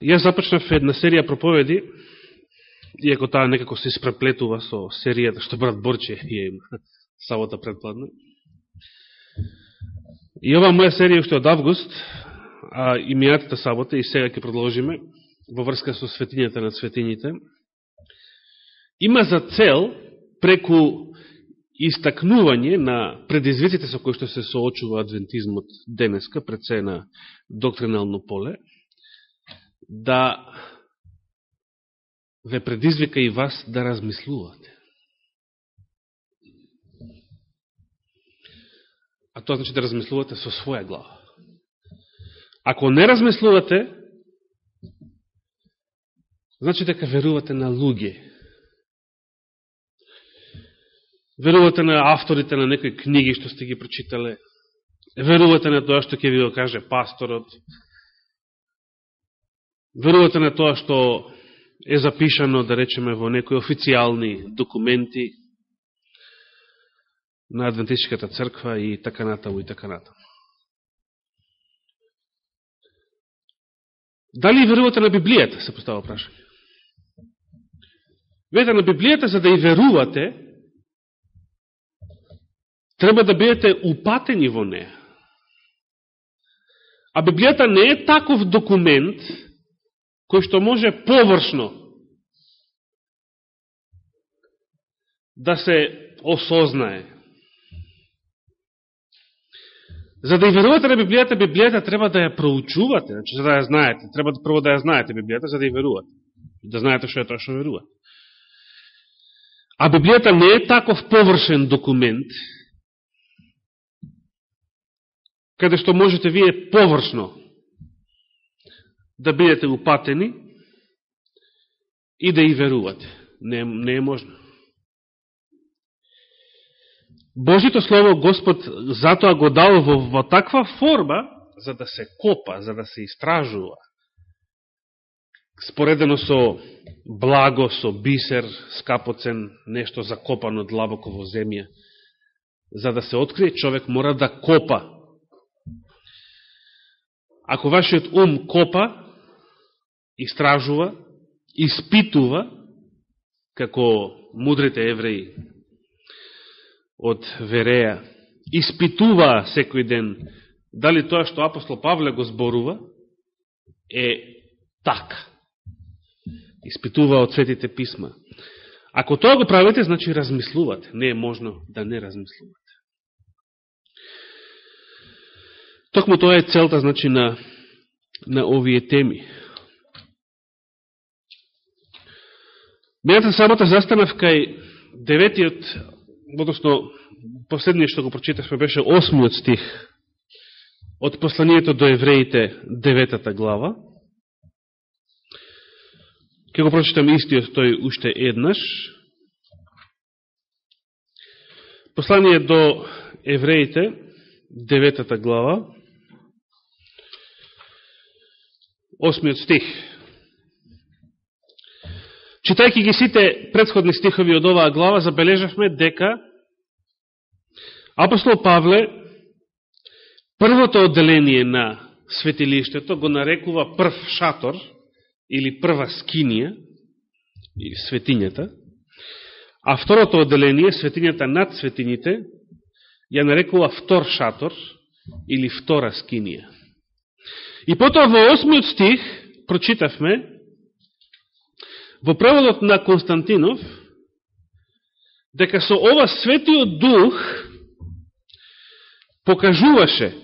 Јас започнав една серија проповеди, иако таа некако се испреплетува со серијата што брат Борче ја има сабота предпладна. И ова моја серија уште од август, а и мијатата сабота, и сега ќе продолжиме, во врска со светињата на светињите, има за цел преку истакнување на предизвиците со кои што се соочува адвентизмот денеска, пред се на доктринално поле, да ве предизвика и вас да размислувате. А тоа значи да размислувате со своја глава. Ако не размислувате, значи дека верувате на луѓе. Верувате на авторите на некои книги што сте ги прочитале. Верувате на тоа што ќе ви го каже пасторот. Верувате на тоа што е запишано, да речеме, во некои официјални документи на Адвентистичката црква и така натаму и така натаму. Дали верувате на Библијата, се поставува прашање. Ведете на Библијата, за да и верувате, треба да бидете упатени во неја. А Библијата не е таков документ, кој што може површно да се осознае. За да ја верувате на Библијата, Библијата треба да ја проучувате, значи за да ја знаете. Треба да прво да ја знаете Библијата, за да ја верувате. Да знаете што е тоа што верувате. А Библијата не е таков површен документ, каде што можете вие површно да бидете упатени и да и верувате. Не, не е можно. Божито Слово Господ затоа го дал во, во таква форма, за да се копа, за да се истражува. Споредено со благо, со бисер, скапоцен, нешто закопано длабоко во земја. За да се открие, човек мора да копа. Ако вашиот ум копа, истражува, испитува, како мудрите евреи од Вереја, испитува секој ден дали тоа што апостол Павле го зборува е така. Испитува од светите писма. Ако тоа го правите, значи размислувате. Не е можно да не размислувате. Токму тоа е целта значи, на, на овие теми. Мејата сабота застанав кај деветиот, односно последниот што го прочитавме беше осмиот стих од посланието до евреите деветата глава. Ке го прочитам истиот тој уште еднаш. Послание до евреите деветата глава, осмиот стих. Читајќи ги сите предходни стихови од оваа глава, забележавме дека апостол Павле првото одделение на светилиштето го нарекува прв шатор или прва скинија, или светињата, а второто одделение, светињата над светињите, ја нарекува втор шатор или втора скинија. И потоа во осмиот стих прочитавме во преводот на Константинов, дека со ова светиот дух покажуваше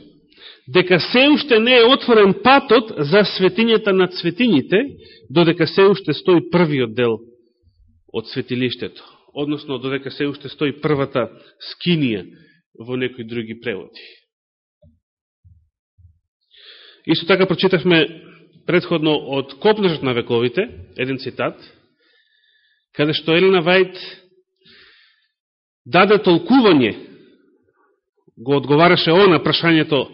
дека се уште не е отворен патот за светињата над светињите, додека се уште стои првиот дел од светилиштето, односно додека се уште стои првата скинија во некои други преводи. Исто така прочитавме предходно од Копнежот на вековите, еден цитат, каде што Елена Вајд даде толкување, го одговараше о на прашањето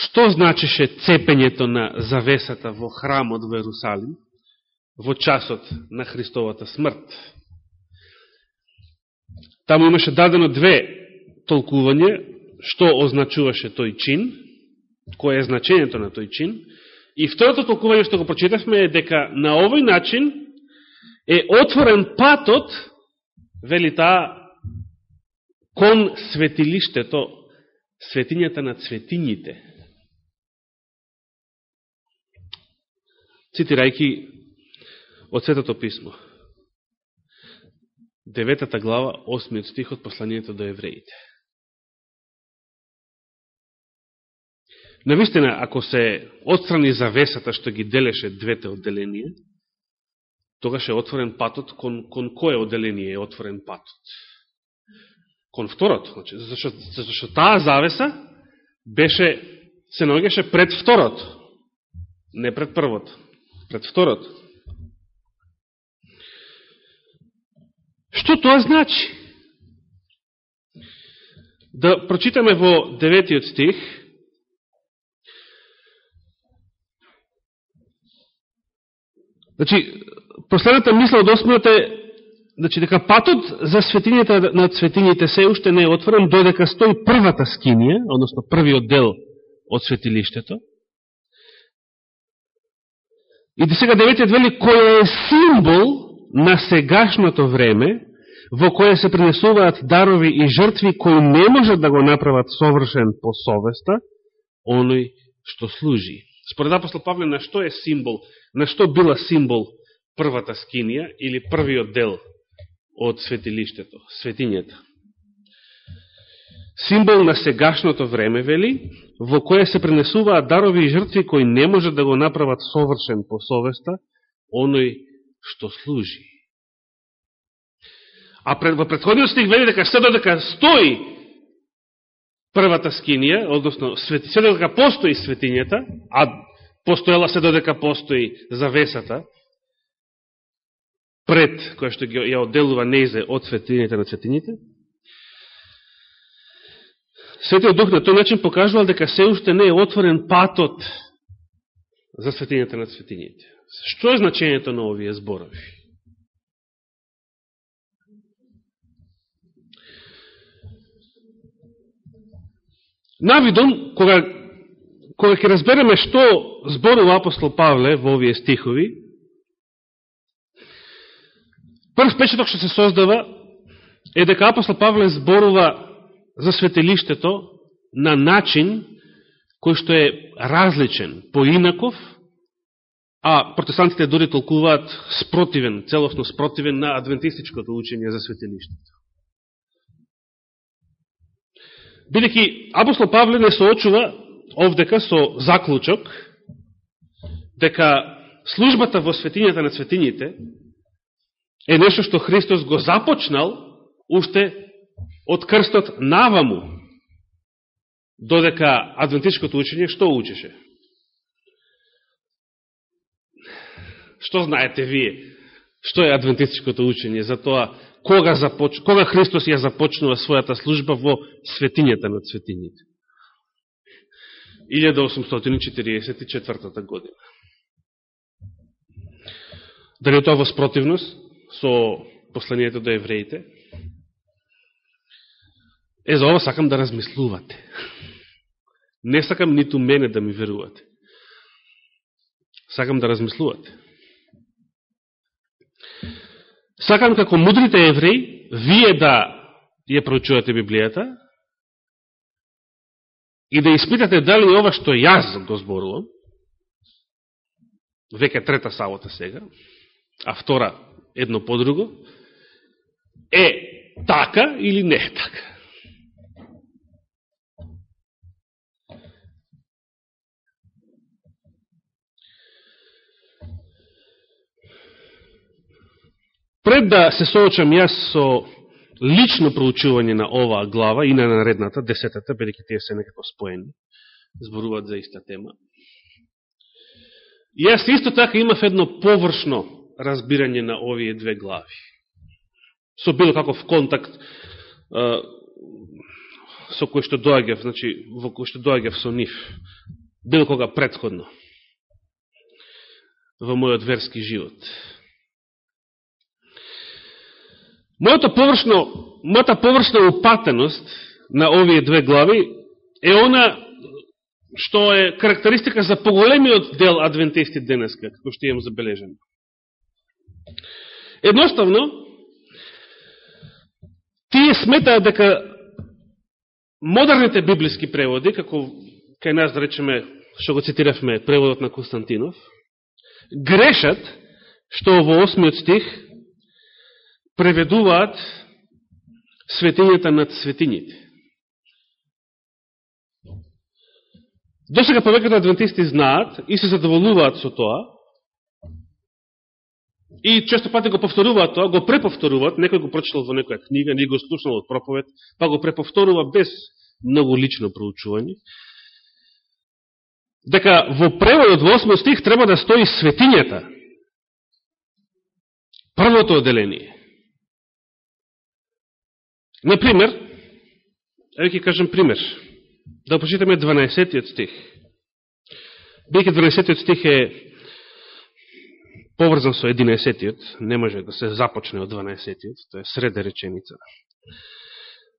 што значише цепењето на завесата во храмот во Ерусалим во часот на Христовата смрт. Таму имаше дадено две толкување, што означуваше тој чин, кој е значењето на тој чин, И второто толкување што го прочитавме е дека на овој начин е отворен патот, вели таа, кон светилиштето, светињата на цветињите. Цитирајки од Светото писмо. Деветата глава, осмиот стих од посланието до евреите. Навистина, ако се отстрани завесата што ги делеше двете отделенија, тогаш е отворен патот, кон, кон кое отделение е отворен патот? Кон второто, значи, зашто, зашто таа завеса беше, се наоѓаше пред второто, не пред првото, пред второто. Што тоа значи? Да прочитаме во деветиот стих, Значи, последната мисла од осмиот е значи, дека патот за светињата на светињите се уште не е отворен, додека стои првата скинија, односно првиот дел од светилиштето. И до сега деветиот вели, кој е символ на сегашното време, во кое се принесуваат дарови и жртви кои не можат да го направат совршен по совеста, оној што служи. Според апостол Павле, на што е символ, на што била символ првата скинија или првиот дел од светилиштето, светињата? Символ на сегашното време, вели, во кое се пренесуваат дарови и жртви кои не може да го направат совршен по совеста, оној што служи. А пред, во предходниот стих вели дека се додека стои првата скинија, односно свети, се додека постои светињата, а постоела се додека постои завесата, пред која што ја одделува неизе од светињата на светињите, Светиот Дух на тој начин покажувал дека се уште не е отворен патот за светињата на светињите. Што е значењето на овие зборови? Навидом, кога, кога ќе разбереме што зборува апостол Павле во овие стихови, прв печеток што се создава е дека апостол Павле зборува за светелиштето на начин кој што е различен, поинаков, а протестантите дори толкуваат спротивен, целосно спротивен на адвентистичкото учење за светелиштето. Бидеќи апостол Павле не соочува овдека со заклучок дека службата во светињата на светињите е нешто што Христос го започнал уште од крстот наваму, додека адвентичкото учење што учеше? Што знаете вие? Што е адвентистичкото учење за тоа кога, започ... кога Христос ја започнува својата служба во светињата на светињите. 1844 година. Дали тоа во спротивност со посланието до евреите? Е, за ова сакам да размислувате. Не сакам ниту мене да ми верувате. Сакам да размислувате. Сакам како мудрите евреи, вие да ја проучувате Библијата и да испитате дали ова што јас го зборувам, веќе трета сабота сега, а втора едно по друго, е така или не е така. Пред да се соочам јас со лично проучување на оваа глава и на наредната, десетата, бидеќи тие се некако споени, зборуваат за иста тема. Јас исто така имав едно површно разбирање на овие две глави. Со било каков контакт со кој што доаѓав, значи, во кој што доаѓав со нив, било кога предходно, во мојот верски живот. Мојата површно, мојата површна упатеност на овие две глави е она што е карактеристика за поголемиот дел адвентисти денеска, како што имам забележено. Едноставно, тие сметаат дека модерните библиски преводи, како кај нас да речеме, што го цитиравме, преводот на Константинов, грешат што во осмиот стих преведуваат светињата над светињите. До сега повеќето адвентисти знаат и се задоволуваат со тоа, и често пати го повторуваат тоа, го преповторуваат, некој го прочитал во некоја книга, не го слушнал од проповед, па го преповторува без многу лично проучување, дека во преводот во 8 стих треба да стои светињата. Првото оделение. Например, еве ќе кажам пример. Да почитаме 12 стих. Бејќи 12 стих е поврзан со 11 не може да се започне од 12 тоа е среда реченица.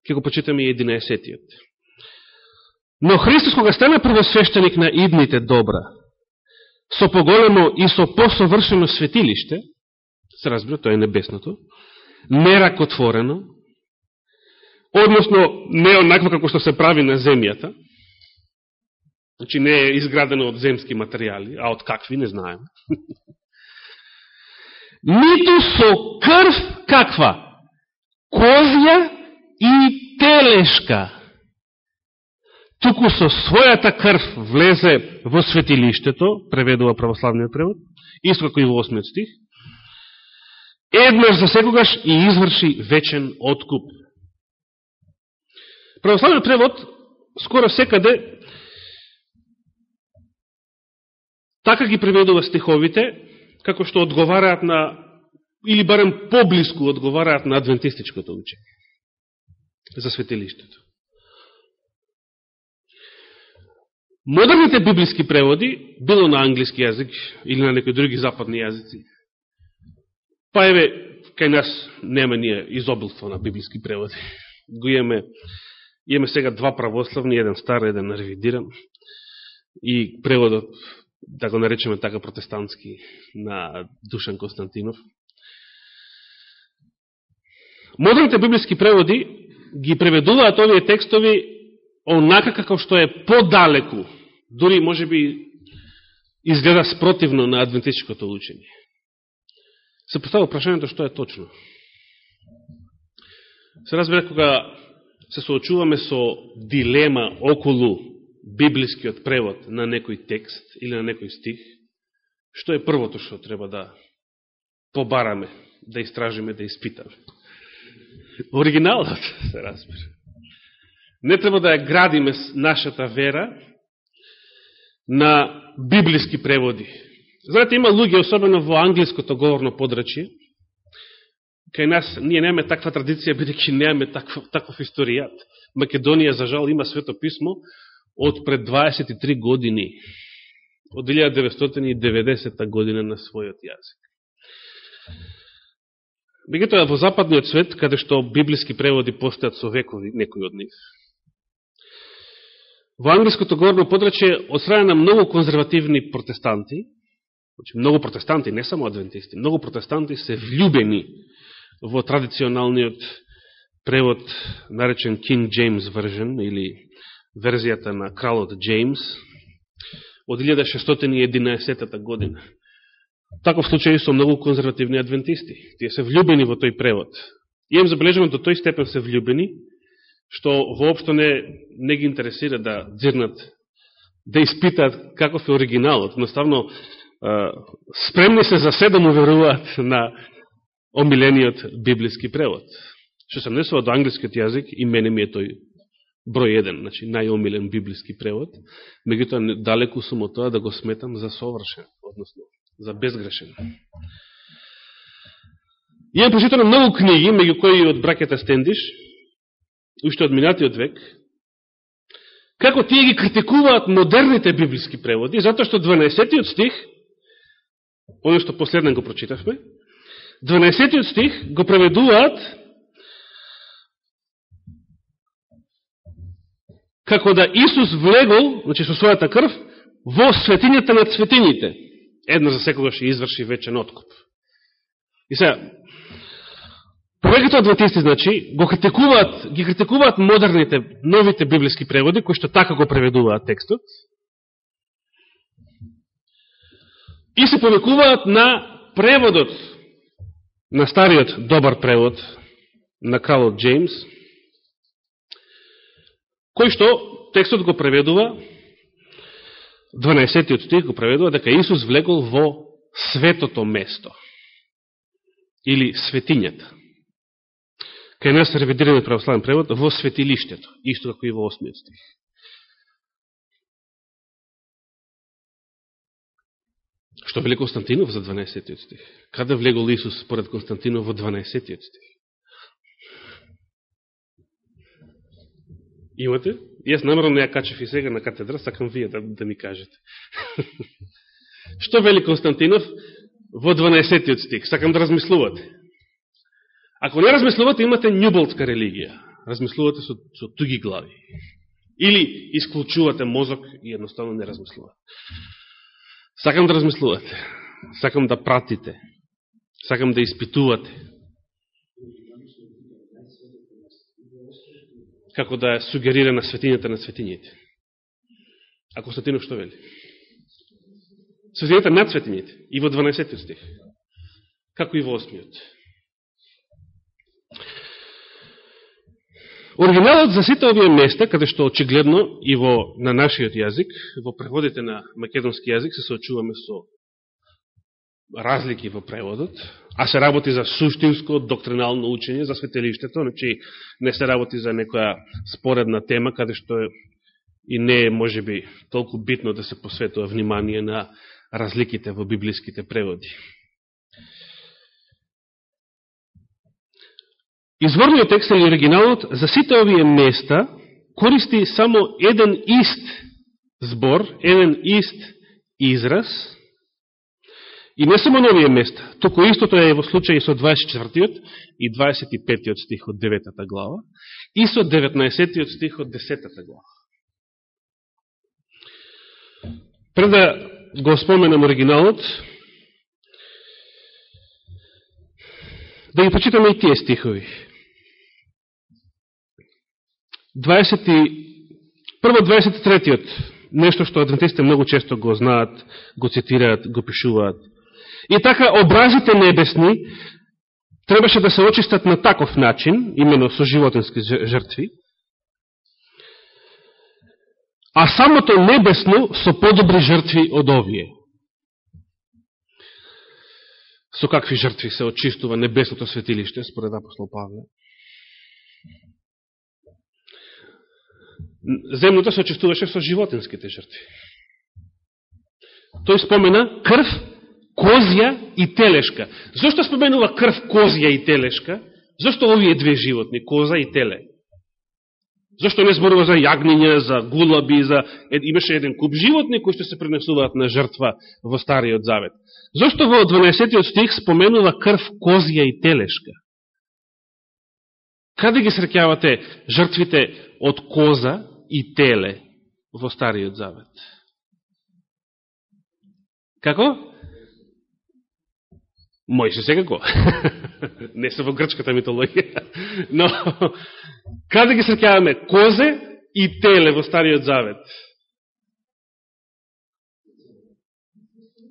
Ке го почитаме и 11 Но Христос кога стана првосвещеник на идните добра, со поголемо и со посовршено светилиште, се разбира, тоа е небесното, неракотворено, односно не онаква како што се прави на земјата, значи не е изградено од земски материјали, а од какви, не знаем. Ниту со крв каква? Козја и телешка. Туку со својата крв влезе во светилиштето, преведува православниот превод, исто како и во осмиот стих, еднаш за секогаш и изврши вечен откуп. Православен превод скоро секаде така ги преведува стиховите, како што одговараат на, или барем поблиску одговараат на адвентистичкото учење за светилиштето. Модерните библиски преводи, било на англиски јазик или на некои други западни јазици, па еве, кај нас нема ние изобилство на библиски преводи. Го имаме Имаме сега два православни, еден стар, еден ревидиран. И преводот, да го наречеме така протестантски, на Душан Константинов. Модерните библиски преводи ги преведуваат овие текстови онака како што е подалеку, дури може би изгледа спротивно на адвентистичкото учење. Се поставува прашањето што е точно. Се разбира кога се соочуваме со дилема околу библискиот превод на некој текст или на некој стих, што е првото што треба да побараме, да истражиме, да испитаме? Оригиналот, се разбира. Не треба да ја градиме нашата вера на библиски преводи. Знаете, има луѓе, особено во англиското говорно подрачје, кај нас ние немаме таква традиција, бидеќи немаме таков, таков историјат. Македонија, за жал, има свето писмо од пред 23 години, од 1990 година на својот јазик. Мегутоа во западниот свет, каде што библиски преводи постојат со векови, некои од нив, во англиското горно подраче, од страна на многу конзервативни протестанти, значи многу протестанти, не само адвентисти, многу протестанти се влюбени во традиционалниот превод наречен King James Version или верзијата на кралот Джеймс од 1611 година. Таков случај со многу конзервативни адвентисти. Тие се влюбени во тој превод. И им забележувам до тој степен се влюбени, што воопшто не, не ги интересира да дзирнат, да испитаат каков е оригиналот. Наставно, спремни се за се да му веруваат на омилениот библиски превод. Што се несува до англискиот јазик и мене ми е тој број еден, значи најомилен библиски превод, меѓутоа далеку сум од тоа да го сметам за совршен, односно за безгрешен. Ја прочитано многу книги, меѓу кои од бракета Стендиш, уште од минатиот век, како тие ги критикуваат модерните библиски преводи, затоа што 12 стих, оно што последен го прочитавме, 12 стих го преведуваат како да Исус влегол, значи со својата крв, во светињата на светините, Една за секогаш ќе изврши вечен откуп. И сега, повеќето адвентисти, значи, го критикуваат, ги критикуваат модерните, новите библиски преводи, кои што така го преведуваат текстот, и се повекуваат на преводот, на стариот добар превод на кралот Джеймс, кој што текстот го преведува 12 стих го преведува дека Исус влегол во светото место или светињата. Кај нас ревидираме православен превод во светилиштето, исто како и во 8 стих. Што вели Константинов за 12 стих? Каде влегол Исус според Константинов во 12 стих? Имате? Јас намерно ја качев и сега на катедра, сакам вие да, да ми кажете. Што вели Константинов во 12 стих? Сакам да размислувате. Ако не размислувате, имате њуболтска религија. Размислувате со, со туги глави. Или исклучувате мозок и едноставно не размислувате. Сакам да размислувате. Сакам да пратите. Сакам да испитувате. како да сугерира на светињата на светињите. А Константинов што вели? Светињата над светињите. И во 12 стих. Како и во 8 Оригиналот за сите овие места, каде што очигледно и во на нашиот јазик, во преводите на македонски јазик се соочуваме со разлики во преводот, а се работи за суштинско доктринално учење за светелиштето, значи не се работи за некоја споредна тема, каде што и не е, може би, толку битно да се посветува внимание на разликите во библиските преводи. Изворниот текст или оригиналот за сите овие места користи само еден ист збор, еден ист израз, И не само новие места, току истото е во случај со 24 и 25 стих од 9 глава и со 19 стих од 10 глава. Пред да го споменам оригиналот, да ги почитаме и тие стихови. 20, прво 23-тиот, нешто што адвентистите многу често го знаат, го цитираат, го пишуваат. И така образите небесни требаше да се очистат на таков начин, именно со животински жртви, а самото небесно со подобри жртви од овие. Со какви жртви се очистува небесното светилиште, според апостол Павле? Земното се очистуваше со животинските жртви. Тој спомена крв козја и телешка. Зошто споменува крв козја и телешка? Зошто овие две животни, коза и теле? Зошто не зборува за јагниња, за гулаби, за... имаше еден куп животни кои што се пренесуваат на жртва во Стариот Завет. Зошто во 12 стих споменува крв козја и телешка? Каде ги срекјавате жртвите од коза и теле во Стариот Завет? Како? Мојше секако. Не се во грчката митологија. Но, каде ги срекјаваме козе и теле во Стариот Завет?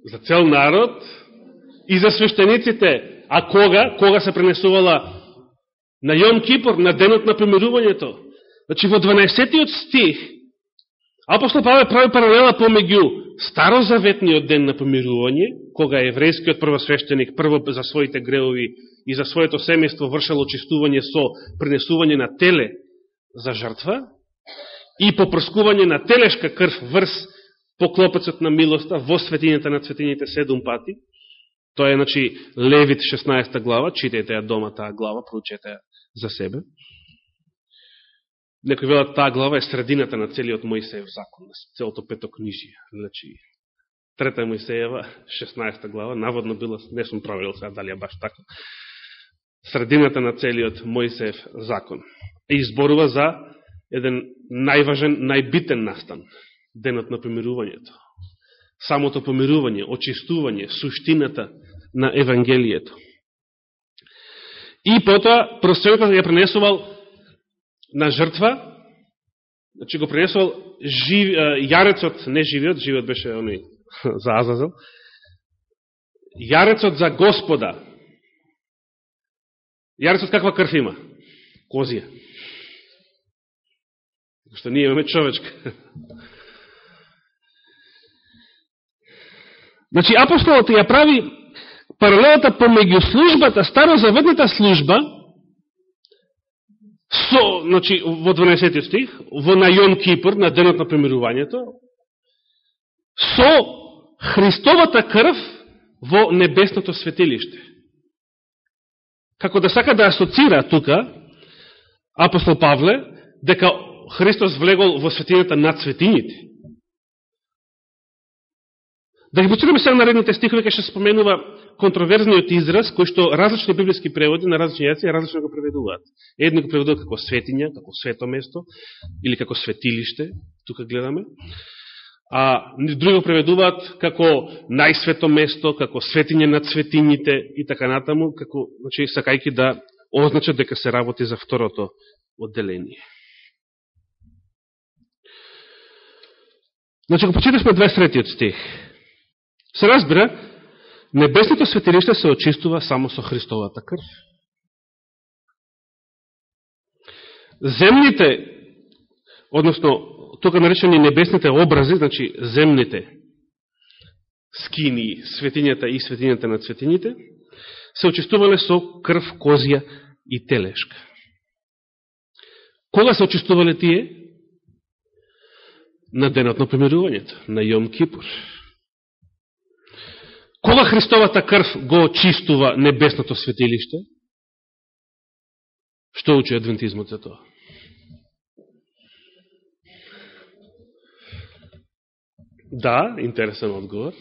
За цел народ и за свештениците. А кога? Кога се пренесувала на Јом Кипор, на денот на помирувањето? Значи, во 12 стих, апостол Павле прави паралела помеѓу старозаветниот ден на помирување, кога еврејскиот првосвещеник прво за своите греови и за своето семејство вршало очистување со принесување на теле за жртва и попрскување на телешка крв врз поклопецот на милоста во светињата на светињите седум пати. Тоа е, значи, Левит 16 глава, читајте ја дома таа глава, проучете ја за себе. Некој велат таа глава е средината на целиот Моисеев закон, целото петокнижие. Значи, трета Моисеева, 16 глава, наводно била, не сум проверил сега дали е баш така, средината на целиот Моисеев закон. И изборува за еден најважен, најбитен настан, денот на помирувањето. Самото помирување, очистување, суштината на Евангелието. И потоа, просвенката ја пренесувал на жртва, значи го пренесувал жив, јарецот, не живиот, живиот беше оној за Азазел, јарецот за Господа. Јарецот каква крв има? Козија. Што ние имаме човечка. Значи, апостолот ја прави паралелата помеѓу службата, старозаветната служба, со, значи, во 12 стих, во на Јон Кипр, на денот на премирувањето, со Христовата крв во небесното светилиште. Како да сака да асоцира тука, апостол Павле, дека Христос влегол во светината над светините. Да ги почитаме сега наредните стихови, кај што споменува контроверзниот израз, кој што различни библиски преводи на различни јаци различно го преведуваат. Едни го преведуваат како светиња, како свето место, или како светилиште, тука гледаме а други го преведуваат како најсвето место, како светиње над светињите и така натаму, како, значи, сакајки да означат дека се работи за второто одделение. Значи, го почитавме 23 стих. Се разбира, небесното светилиште се очистува само со Христовата крв. Земните, односно тука наречени небесните образи, значи земните скини, светињата и светињата на светињите, се очистувале со крв, козија и телешка. Кога се очистувале тие? На денот на помирувањето, на Јом Кипур. Кога Христовата крв го очистува небесното светилиште? Што учи адвентизмот за тоа? Да, интересен одговор.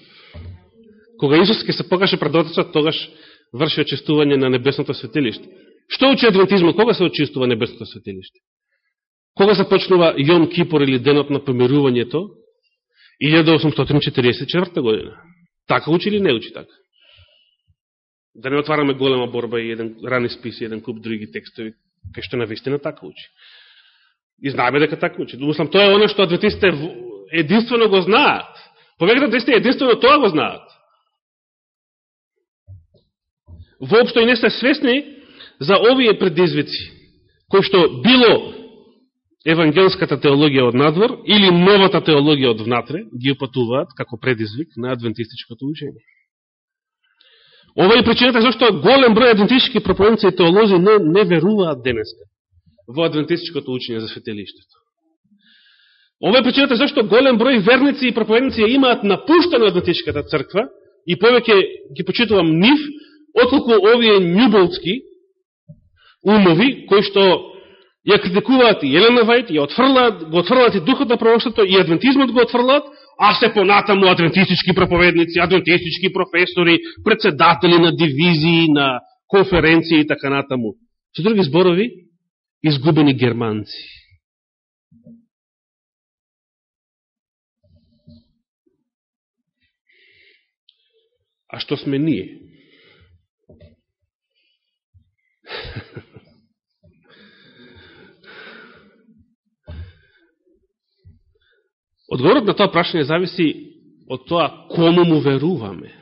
Кога Исус ке се покаже пред Отецот, тогаш врши очистување на небесното светилиште. Што учи адвентизмот? Кога се очистува небесното светилиште? Кога започнува Јом Кипор или денот на помирувањето? 1844 година. Така учи или не учи така? Да не отвараме голема борба и еден рани спис и еден куп други текстови, кај што навистина така учи. И знаеме дека така учи. Мислам, тоа е оно што адвентистите единствено го знаат. Повеќе да единствено тоа го знаат. Воопшто и не се свесни за овие предизвици, кои што било евангелската теологија од надвор или новата теологија од внатре ги опатуваат како предизвик на адвентистичкото учење. Ова е причината зашто голем број адвентистички проповедници и теолози не, не веруваат денеска во адвентистичкото учење за светелиштето. Ова е причината зашто голем број верници и проповедници имаат напуштено адвентистичката црква и повеќе ги почитувам нив, отколку овие њуболски умови, кои што ја критикуваат и Елена Вајт, ја отфрлаат, го отфрлаат и духот на пророштото, и адвентизмот го отфрлаат, а се понатаму адвентистички проповедници, адвентистички професори, председатели на дивизии, на конференции и така натаму. Со други зборови, изгубени германци. А што сме ние? Одговорот на тоа прашање зависи од тоа кому му веруваме.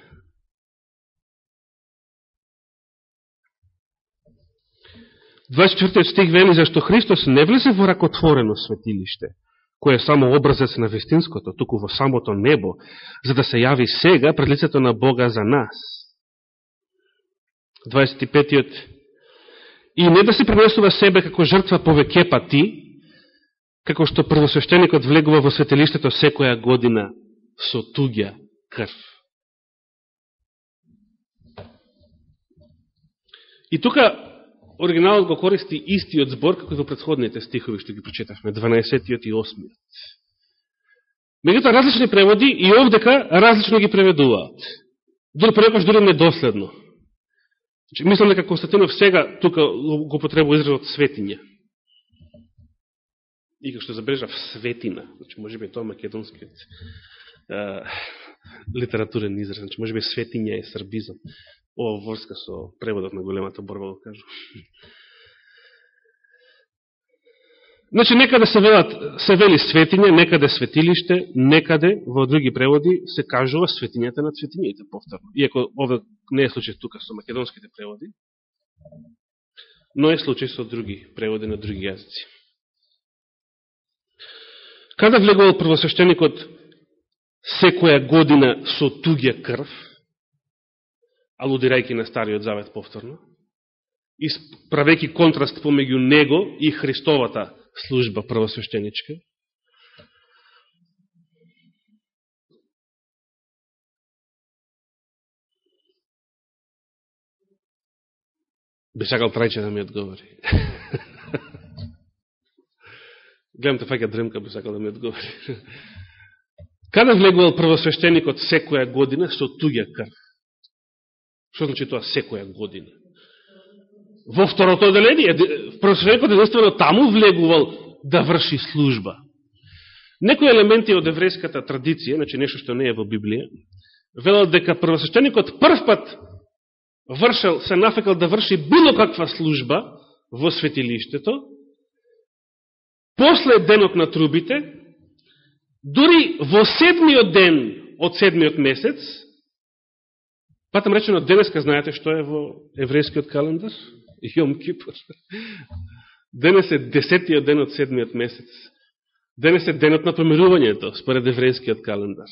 Двајчетвртиот стих вели зашто Христос не влезе во ракотворено светилиште, кој е само образец на вестинското, туку во самото небо, за да се јави сега пред лицето на Бога за нас. 25. И не да се принесува себе како жртва повеќе пати, како што првосвещеникот влегува во светелиштето секоја година со туѓа крв. И тука оригиналот го користи истиот збор како и во предходните стихови што ги прочитавме, 12 и 8. Меѓутоа различни преводи и овдека различно ги преведуваат. Дори прекош дори недоследно. Значи, мислам дека Константинов сега тука го потребува изразот светиња и како што забележав светина, значи може би тоа македонскиот е, литературен израз, значи може би светиња е србизам. Ова ворска со преводот на големата борба го кажу. Значи, некаде се, велат, се вели светиња, некаде светилиште, некаде во други преводи се кажува светињата на светињите, повторно. Иако овде не е случај тука со македонските преводи, но е случај со други преводи на други јазици. Када влегувал првосвещеникот секоја година со туѓа крв, алудирајќи на Стариот Завет повторно, и правеки контраст помеѓу него и Христовата служба првосвещеничка. Би сакал трајче да ми одговори. Гледам те фаќа дремка, би сакал да ми одговори. Каде влегувал првосвещеникот секоја година со туѓа крв? Што значи тоа секоја година? во второто оделение. првосвещеникот единствено таму влегувал да врши служба. Некои елементи од еврејската традиција, значи нешто што не е во Библија, велат дека првосвещеникот првпат вршел, се нафекал да врши било каква служба во светилиштето, после денот на трубите, дури во седмиот ден од седмиот месец, патам речено денеска знаете што е во еврејскиот календар? Јом Кипур. Денес е десетиот ден од седмиот месец. Денес е денот на помирувањето, според еврејскиот календар.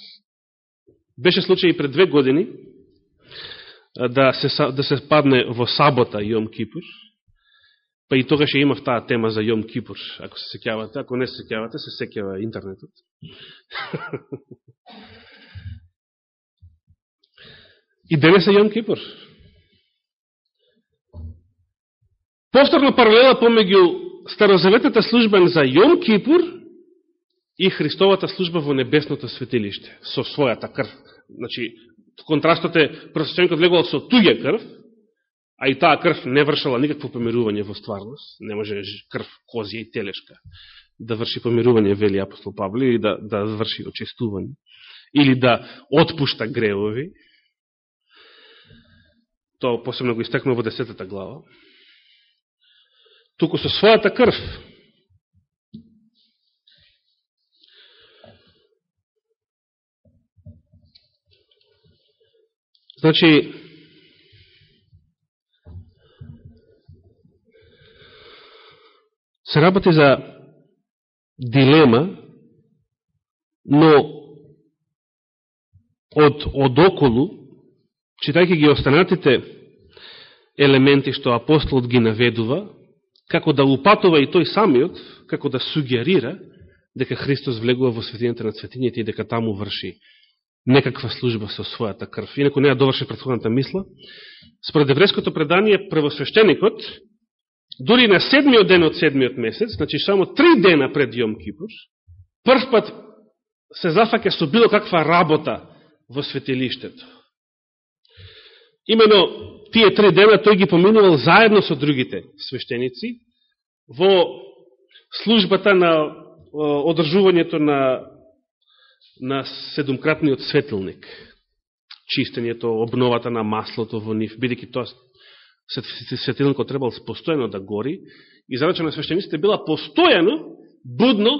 Беше случај и пред две години да се, да се падне во сабота Јом Кипур, па и тогаш имав таа тема за Јом Кипур, ако се секјавате, ако не се секјавате, се секјава интернетот. и денес е Јом Кипур. Повторно паралела помеѓу старозаветната служба за Јом Кипур и Христовата служба во небесното светилиште, со својата крв. Значи, контрастот е, просвещеникот влегувал со туѓа крв, а и таа крв не вршала никакво помирување во стварност, не може крв козија и телешка да врши помирување, вели апостол Павле, или да, да врши очистување, или да отпушта гревови. Тоа посебно го истакнува во десетата глава туку со својата крв. Значи, се работи за дилема, но од, од околу, читајќи ги останатите елементи што апостолот ги наведува, како да упатува и тој самиот, како да сугерира дека Христос влегува во светината на светињите и дека таму врши некаква служба со својата крв. Инако не ја доврши предходната мисла. Според еврејското предание, првосвещеникот, дури на седмиот ден од седмиот месец, значи само три дена пред Јом Кипур, прв пат се зафаќа со било каква работа во светилиштето. Имено, тие три дена тој ги поминувал заедно со другите свештеници во службата на одржувањето на, на седумкратниот светилник. Чистењето, обновата на маслото во нив, бидеќи тоа светилникот требал постојано да гори, и задача на свештениците била постојано, будно,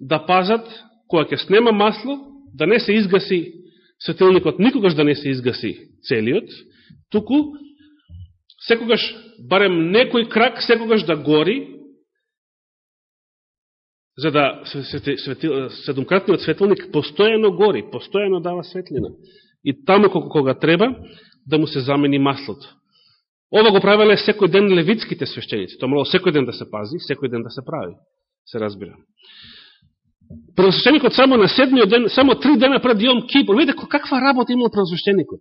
да пазат, кога ќе снема масло, да не се изгаси светилникот, никогаш да не се изгаси целиот, туку секогаш, барем некој крак, секогаш да гори, за да седумкратниот светилник постојано гори, постојано дава светлина. И таму кога треба, да му се замени маслото. Ова го правеле секој ден левитските свещеници. Тоа морало секој ден да се пази, секој ден да се прави. Се разбира. Првосвещеникот само на седмиот ден, само три дена пред Јом Кипур. Видите каква работа имал првосвещеникот.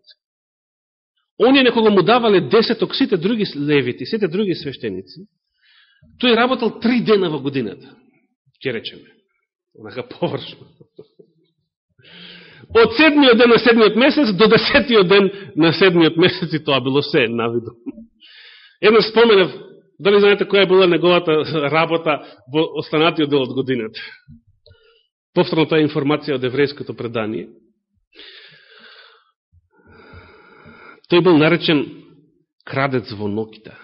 Оние некога му давале десеток сите други левити, сите други свещеници. тој работал три дена во годината, ќе речеме. Онака површно. Од седмиот ден на седмиот месец до десетиот ден на седмиот месец и тоа било се навидо. Едно споменав Дали знаете која била неговата работа во останатиот дел од годината? Повторно тоа е информација од еврејското предание. Тој бил наречен крадец во ноките.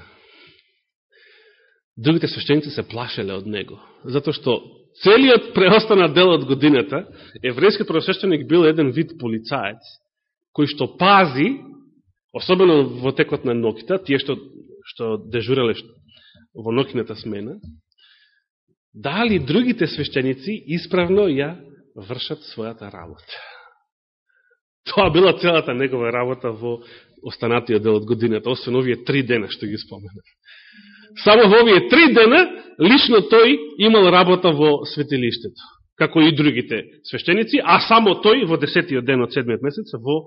Другите свещеници се плашеле од него, затоа што целиот преостана дел од годината, еврејскиот просвещеник бил еден вид полицаец, кој што пази, особено во текот на ноките, тие што, што дежурале во нокината смена, дали другите свещеници исправно ја вршат својата работа. Тоа била целата негова работа во останатиот дел од годината, освен овие три дена што ги споменам. Само во овие три дена, лично тој имал работа во светилиштето, како и другите свещеници, а само тој во десетиот ден од седмиот месец во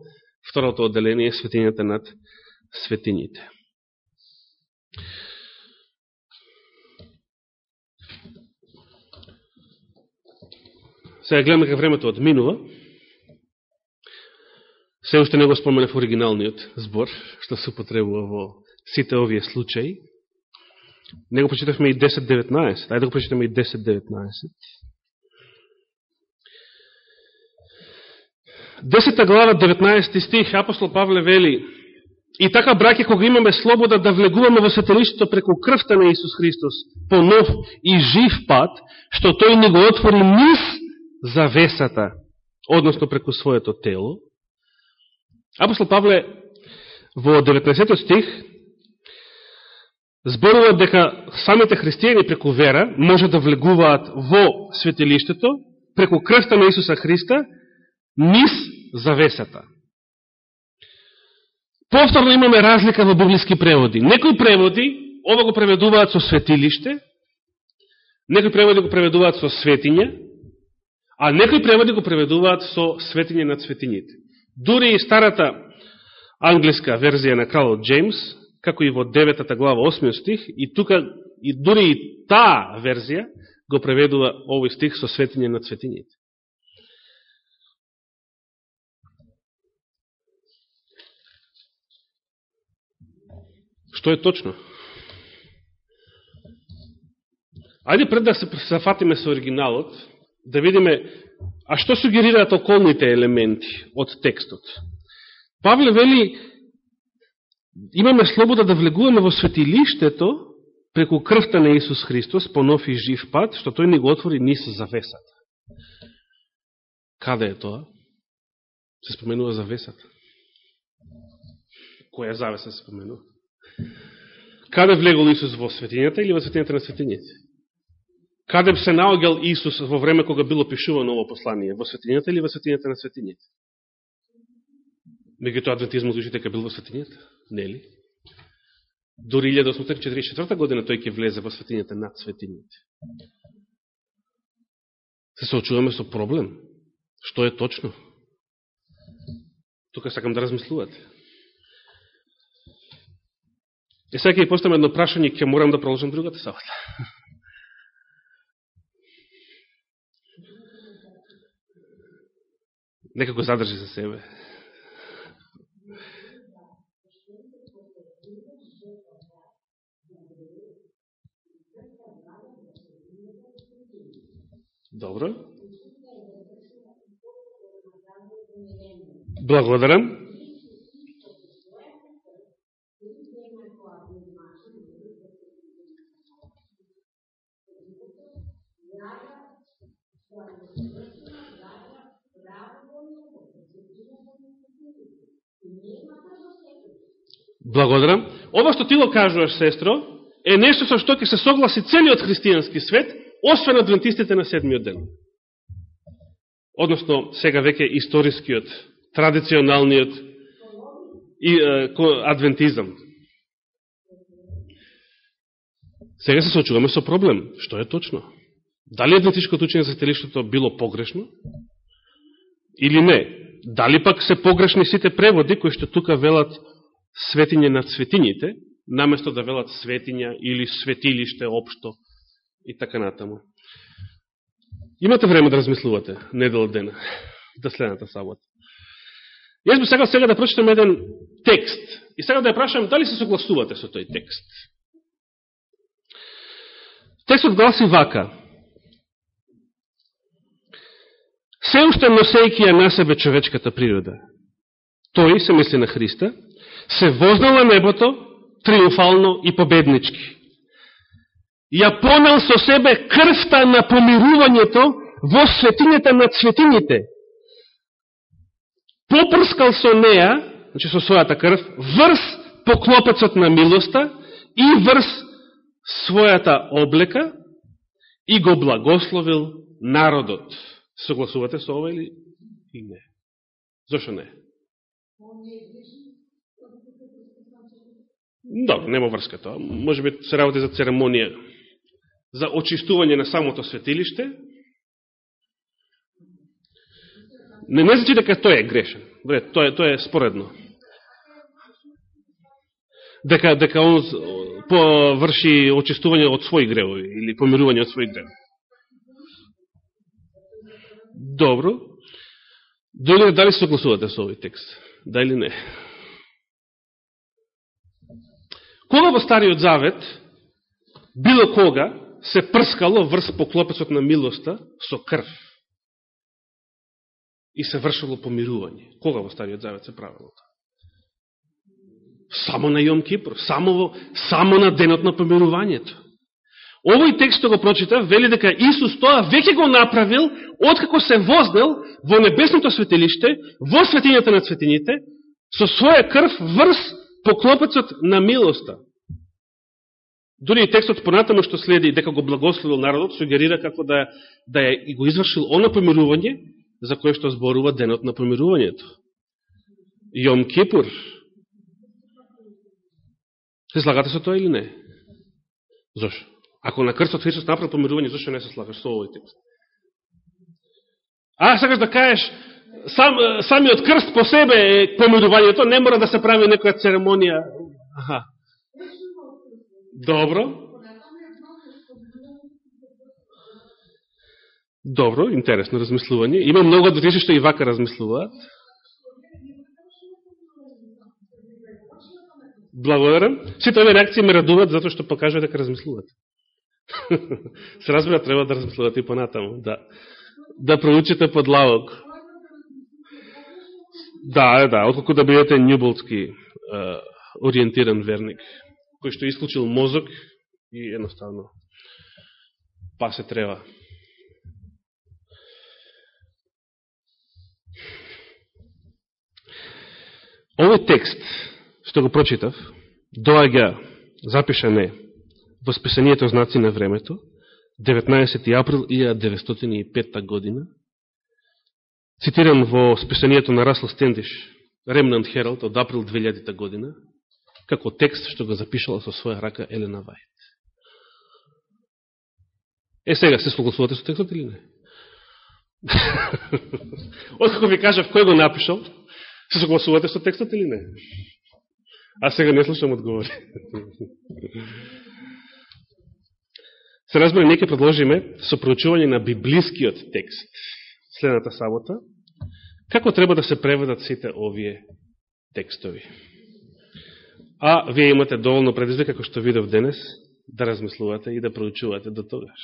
второто одделение светињата над светињите. Сега гледаме како времето одминува. Се уште не го споменав оригиналниот збор, што се употребува во сите овие случаи. Не го прочитавме и 10.19. Ајде да го прочитаме и 10.19. Десета глава, 19 стих, апостол Павле вели И така, браке, кога имаме слобода да влегуваме во светелиштето преку крвта на Исус Христос, по нов и жив пат, што тој не го отвори низ завесата, односно преку своето тело, апостол Павле во 19 стих зборува дека самите христијани преку вера може да влегуваат во светилиштето преку крвта на Исуса Христа низ завесата. Повторно имаме разлика во библиски преводи. Некои преводи, ова го преведуваат со светилиште, некои преводи го преведуваат со светиња, а некои преводи го преведуваат со светиње над светињите. Дури и старата англиска верзија на кралот Джеймс како и во 9 глава 8 стих, и тука, и дури и таа верзија, го преведува овој стих со светиње на цветињите. Што е точно? Ајде пред да се зафатиме со оригиналот, да видиме, а што сугерираат околните елементи од текстот. Павле вели, имаме слобода да влегуваме во светилиштето преку крвта на Исус Христос по нов и жив пат, што тој ни го отвори низ завесата. Каде е тоа? Се споменува завесата. Која завеса се споменува? Каде влегол Исус во светињата или во светињата на светињите? Каде се наогел Исус во време кога било пишувано ово послание? Во светињата или во светињата на светињите? Меѓуто адвентизмот учи дека бил во светињата? Нели? Дори 1844 година тој ќе влезе во светињата над светињите. Се соочуваме со проблем. Што е точно? Тука сакам да размислувате. И сега ќе поставам едно прашање, ќе морам да продолжам другата сабата. Нека го задржи за себе. Добро. Благодарам. Благодарам. Ова што ти го кажуваш, сестро, е нешто со што ќе се согласи целиот христијански свет, освен адвентистите на седмиот ден. Односно, сега веќе историскиот, традиционалниот и, адвентизам. Сега се сочуваме со проблем. Што е точно? Дали адвентишкото учење за телиштото било погрешно? Или не? Дали пак се погрешни сите преводи кои што тука велат светиње на светињите, наместо да велат светиња или светилиште општо и така натаму. Имате време да размислувате недел дена, да следната сабота. Јас би сакал сега да прочитам еден текст и сега да ја прашам дали се согласувате со тој текст. Текстот гласи вака. Се уште носејки ја на себе човечката природа. Тој, се мисли на Христа, се вознал на небото триумфално и победнички. Ја понел со себе крвта на помирувањето во светињата на светињите. Попрскал со неа, значи со својата крв, врз поклопецот на милоста и врз својата облека и го благословил народот. Согласувате со ова или и не? Зошто не? Добро, нема врска тоа. Може би се работи за церемонија за очистување на самото светилиште. Не не значи дека тој е грешен. Добре, тоа е, тоа е споредно. Дека, дека он површи очистување од своји гревови или помирување од своји гревови. Добро. Дали, дали се согласувате со овој текст? Да или не? Кога во Стариот Завет, било кога, се прскало врз поклопецот на милоста со крв и се вршило помирување. Кога во Стариот Завет се правило тоа? Само на Јом Кипр, само, во, само на денот на помирувањето. Овој текст што го прочита вели дека Исус тоа веќе го направил откако се вознел во небесното светилиште, во светињата на светињите, со своја крв врз поклопецот на милоста. Дори и текстот понатаму што следи дека го благословил народот, сугерира како да, да е и го извршил оно помирување за кое што зборува денот на помирувањето. Јом Кипур. Се слагате со тоа или не? Зошо? Ако на крстот Христос направил помирување, зошто не се слагаш со овој текст? А, сакаш да кажеш, сам, самиот крст по себе е помирувањето, не мора да се прави некоја церемонија. Аха. Добро. Добро, интересно размислување. Има многу да адвентисти што и вака размислуваат. Благодарам. Сите овие реакции ме радуват затоа што покажува дека размислуваат. Се разбира, треба да размислувате и понатаму, да. Да проучите подлавок. Да, да, отколку да бидете нјуболски ориентиран верник, кој што исклучил мозок и едноставно па се треба. Овој текст, што го прочитав, доаѓа, запишане во списанието знаци на времето, 19. април 1905 година, цитиран во списанието на Расл Стендиш, Remnant Herald, од април 2000 година, како текст што го запишала со своја рака Елена Вајт. Е, сега, се согласувате со текстот или не? Откако ви кажав кој го напишал, се согласувате со текстот или не? А сега не слушам одговори. Се разбере, нека предложиме со проучување на библискиот текст следната сабота, како треба да се преведат сите овие текстови. А вие имате доволно предизвик, како што видов денес, да размислувате и да проучувате до тогаш.